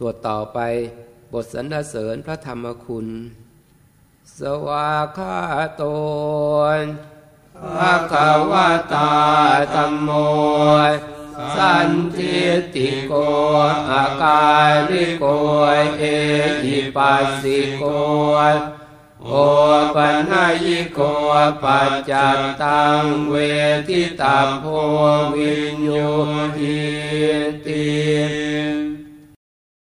สวดต่อไปบทสรรเสริญพระธรรมคุณ สวาคาโตนภะคะวะตาธรรมโม สันทิติโกอาการลิโกเอหิปัสสิโกโอปัญญิโกปัจจัตตังเวทิตาโพวิญญูหิติ